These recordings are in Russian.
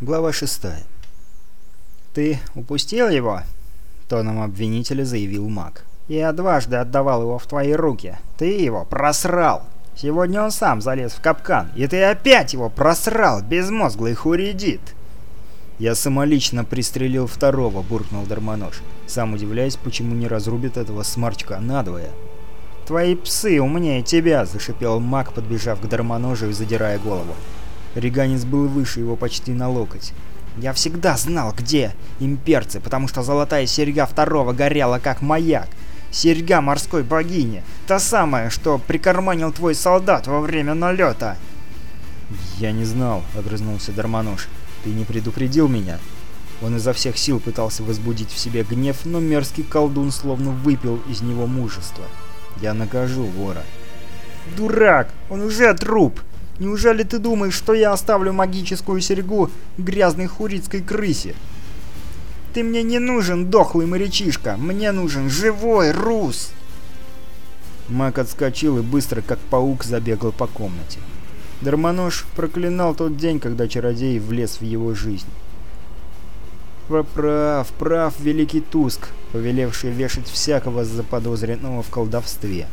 Глава 6. «Ты упустил его?» — тоном обвинителя заявил маг. «Я дважды отдавал его в твои руки. Ты его просрал. Сегодня он сам залез в капкан, и ты опять его просрал, безмозглый хуридит!» «Я самолично пристрелил второго», — буркнул Дармонож, сам удивляясь, почему не разрубит этого смарчка надвое. «Твои псы умнее тебя!» — зашипел маг, подбежав к Дармоножу и задирая голову. Реганец был выше его почти на локоть. Я всегда знал, где имперцы, потому что золотая серьга второго горела как маяк. Серьга морской богини. Та самая, что прикарманил твой солдат во время налета. «Я не знал», — огрызнулся Дармануш. «Ты не предупредил меня». Он изо всех сил пытался возбудить в себе гнев, но мерзкий колдун словно выпил из него мужество. «Я накажу вора». «Дурак! Он уже труп!» Неужели ты думаешь, что я оставлю магическую серьгу грязной хурицкой крысе? Ты мне не нужен, дохлый морячишка. Мне нужен живой рус. Мак отскочил и быстро, как паук, забегал по комнате. Дармонож проклинал тот день, когда чародей влез в его жизнь. Прав, прав великий Туск, повелевший вешать всякого заподозренного в колдовстве.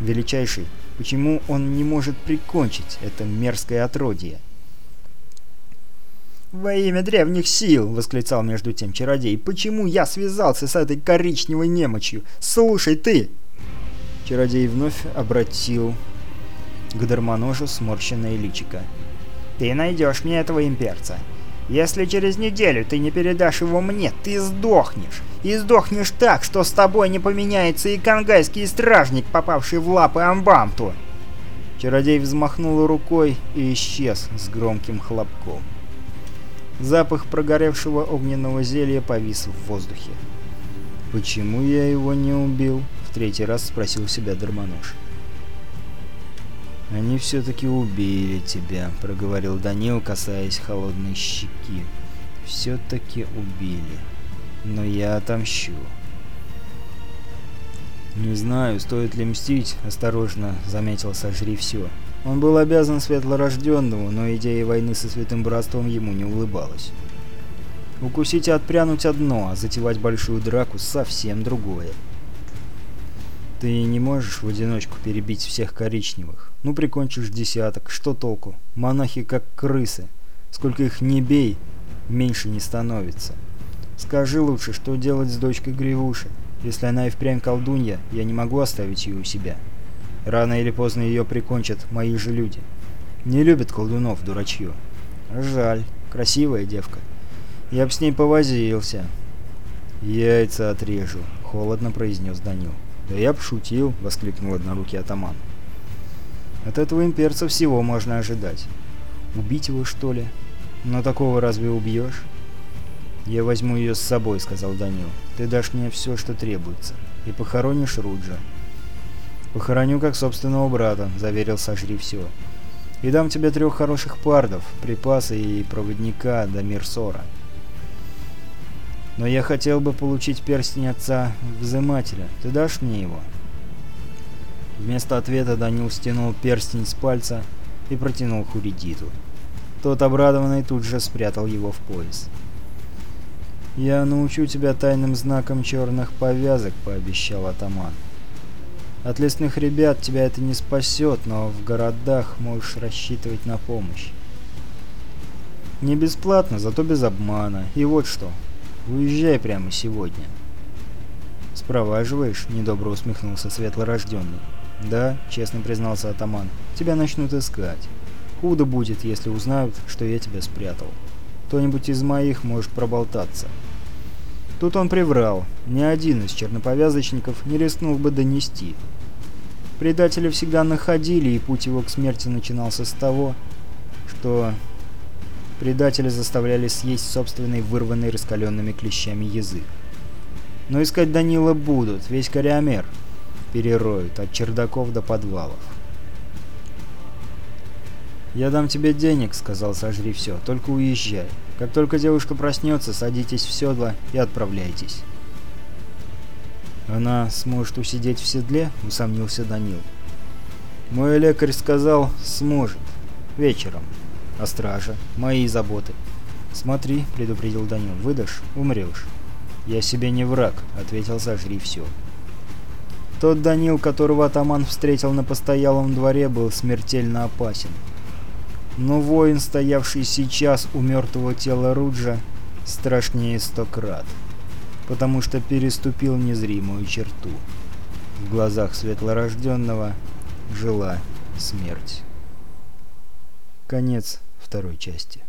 Величайший Почему он не может прикончить это мерзкое отродье? «Во имя древних сил!» — восклицал между тем чародей. «Почему я связался с этой коричневой немочью? Слушай ты!» Чародей вновь обратил к дармоножу сморщенное личико. «Ты найдешь мне этого имперца!» Если через неделю ты не передашь его мне, ты сдохнешь. И сдохнешь так, что с тобой не поменяется и конгайский стражник, попавший в лапы Амбамту. Чародей взмахнул рукой и исчез с громким хлопком. Запах прогоревшего огненного зелья повис в воздухе. «Почему я его не убил?» — в третий раз спросил себя Дармонож. «Они все-таки убили тебя», — проговорил Данил, касаясь холодной щеки. «Все-таки убили. Но я отомщу». «Не знаю, стоит ли мстить», — осторожно заметил «Сожри все». Он был обязан светлорожденному, но идея войны со Святым Братством ему не улыбалась. Укусить и отпрянуть одно, а затевать большую драку совсем другое. Ты не можешь в одиночку перебить всех коричневых. Ну, прикончишь десяток, что толку? Монахи как крысы. Сколько их не бей, меньше не становится. Скажи лучше, что делать с дочкой Гривуши. Если она и впрямь колдунья, я не могу оставить ее у себя. Рано или поздно ее прикончат мои же люди. Не любят колдунов, дурачье. Жаль, красивая девка. Я б с ней повозился. «Яйца отрежу», — холодно произнес Данил. «Да я пошутил!» — воскликнул однорукий атаман. «От этого имперца всего можно ожидать. Убить его, что ли? Но такого разве убьешь?» «Я возьму ее с собой», — сказал Данил. «Ты дашь мне все, что требуется. И похоронишь Руджа». «Похороню как собственного брата», — заверил «Сожри все». «И дам тебе трех хороших пардов, припасы и проводника до Мирсора». Но я хотел бы получить перстень отца взымателя. Ты дашь мне его?» Вместо ответа Данил стянул перстень с пальца и протянул Хуридиту. Тот, обрадованный, тут же спрятал его в пояс. «Я научу тебя тайным знаком черных повязок», — пообещал атаман. «От лесных ребят тебя это не спасет, но в городах можешь рассчитывать на помощь». «Не бесплатно, зато без обмана. И вот что. Уезжай прямо сегодня». «Спроваживаешь?» – недобро усмехнулся светлорожденный. «Да», – честно признался атаман, – «тебя начнут искать. Худо будет, если узнают, что я тебя спрятал. Кто-нибудь из моих может проболтаться». Тут он приврал. Ни один из черноповязочников не рискнул бы донести. Предателя всегда находили, и путь его к смерти начинался с того, что Предатели заставляли съесть собственные вырванные раскаленными клещами язык. Но искать Данила будут, весь Кориомер перероют, от чердаков до подвалов. «Я дам тебе денег», — сказал «Сожри все, только уезжай. Как только девушка проснется, садитесь в седло и отправляйтесь». «Она сможет усидеть в седле?» — усомнился Данил. «Мой лекарь сказал, сможет. Вечером». А стража? Мои заботы. Смотри, предупредил Данил, выдашь — умрешь. Я себе не враг, ответил Зажри все. Тот Данил, которого атаман встретил на постоялом дворе, был смертельно опасен. Но воин, стоявший сейчас у мертвого тела Руджа, страшнее сто крат, потому что переступил незримую черту. В глазах светлорожденного жила смерть. Конец второй части.